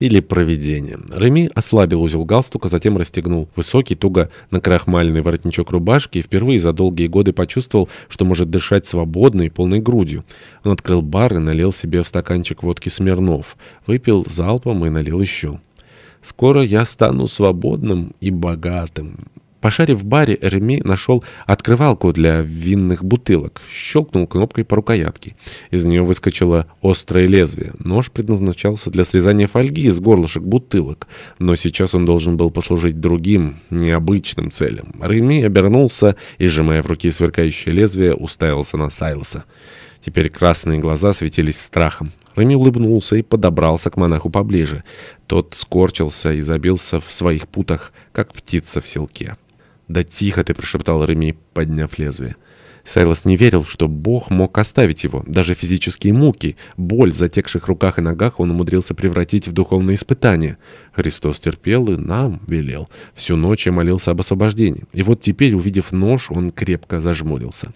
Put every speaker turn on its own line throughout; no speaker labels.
или провидение. Реми ослабил узел галстука, затем расстегнул высокий, туго накрахмаленный воротничок рубашки и впервые за долгие годы почувствовал, что может дышать свободно и полной грудью. Он открыл бар и налил себе в стаканчик водки Смирнов, выпил залпом и налил еще. «Скоро я стану свободным и богатым». Пошарив в баре, Реми нашел открывалку для винных бутылок. Щелкнул кнопкой по рукоятке. Из нее выскочило острое лезвие. Нож предназначался для срезания фольги из горлышек бутылок. Но сейчас он должен был послужить другим, необычным целям. Реми обернулся и, сжимая в руке сверкающее лезвие, уставился на Сайлоса. Теперь красные глаза светились страхом. Реми улыбнулся и подобрался к монаху поближе. Тот скорчился и забился в своих путах, как птица в селке. «Да тихо ты!» — прошептал Реми, подняв лезвие. Сайлос не верил, что Бог мог оставить его. Даже физические муки, боль в затекших руках и ногах он умудрился превратить в духовное испытание. Христос терпел и нам велел. Всю ночь я молился об освобождении. И вот теперь, увидев нож, он крепко зажмурился.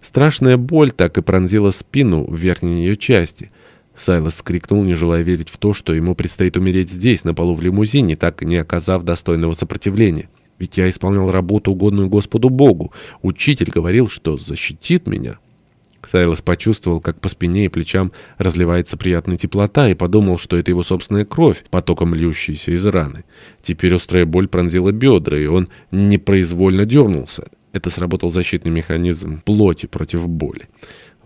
Страшная боль так и пронзила спину в верхней ее части. Сайлос скрикнул, не желая верить в то, что ему предстоит умереть здесь, на полу в лимузине, так не оказав достойного сопротивления. Ведь я исполнял работу, угодную Господу Богу. Учитель говорил, что защитит меня. Сайлос почувствовал, как по спине и плечам разливается приятная теплота, и подумал, что это его собственная кровь, потоком льющаяся из раны. Теперь острая боль пронзила бедра, и он непроизвольно дернулся. Это сработал защитный механизм плоти против боли.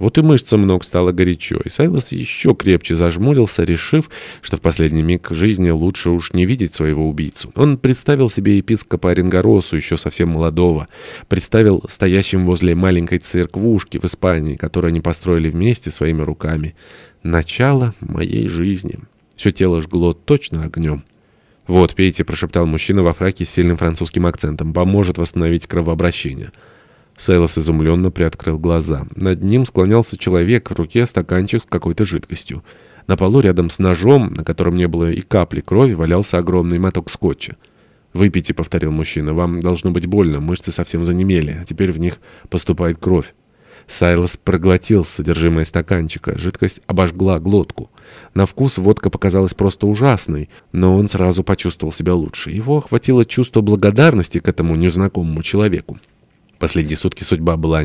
Вот и мышцам ног стало горячо, и Сайлос еще крепче зажмурился, решив, что в последний миг жизни лучше уж не видеть своего убийцу. Он представил себе епископа Оренгоросу, еще совсем молодого, представил стоящим возле маленькой церквушки в Испании, которую они построили вместе своими руками. Начало моей жизни. Все тело жгло точно огнем. «Вот, пейте», — прошептал мужчина во фраке с сильным французским акцентом, — «поможет восстановить кровообращение». Сейлос изумленно приоткрыл глаза. Над ним склонялся человек, в руке стаканчик с какой-то жидкостью. На полу рядом с ножом, на котором не было и капли крови, валялся огромный моток скотча. «Выпейте», — повторил мужчина, — «вам должно быть больно, мышцы совсем занемели, а теперь в них поступает кровь». Сайлос проглотил содержимое стаканчика. Жидкость обожгла глотку. На вкус водка показалась просто ужасной, но он сразу почувствовал себя лучше. Его охватило чувство благодарности к этому незнакомому человеку. Последние сутки судьба была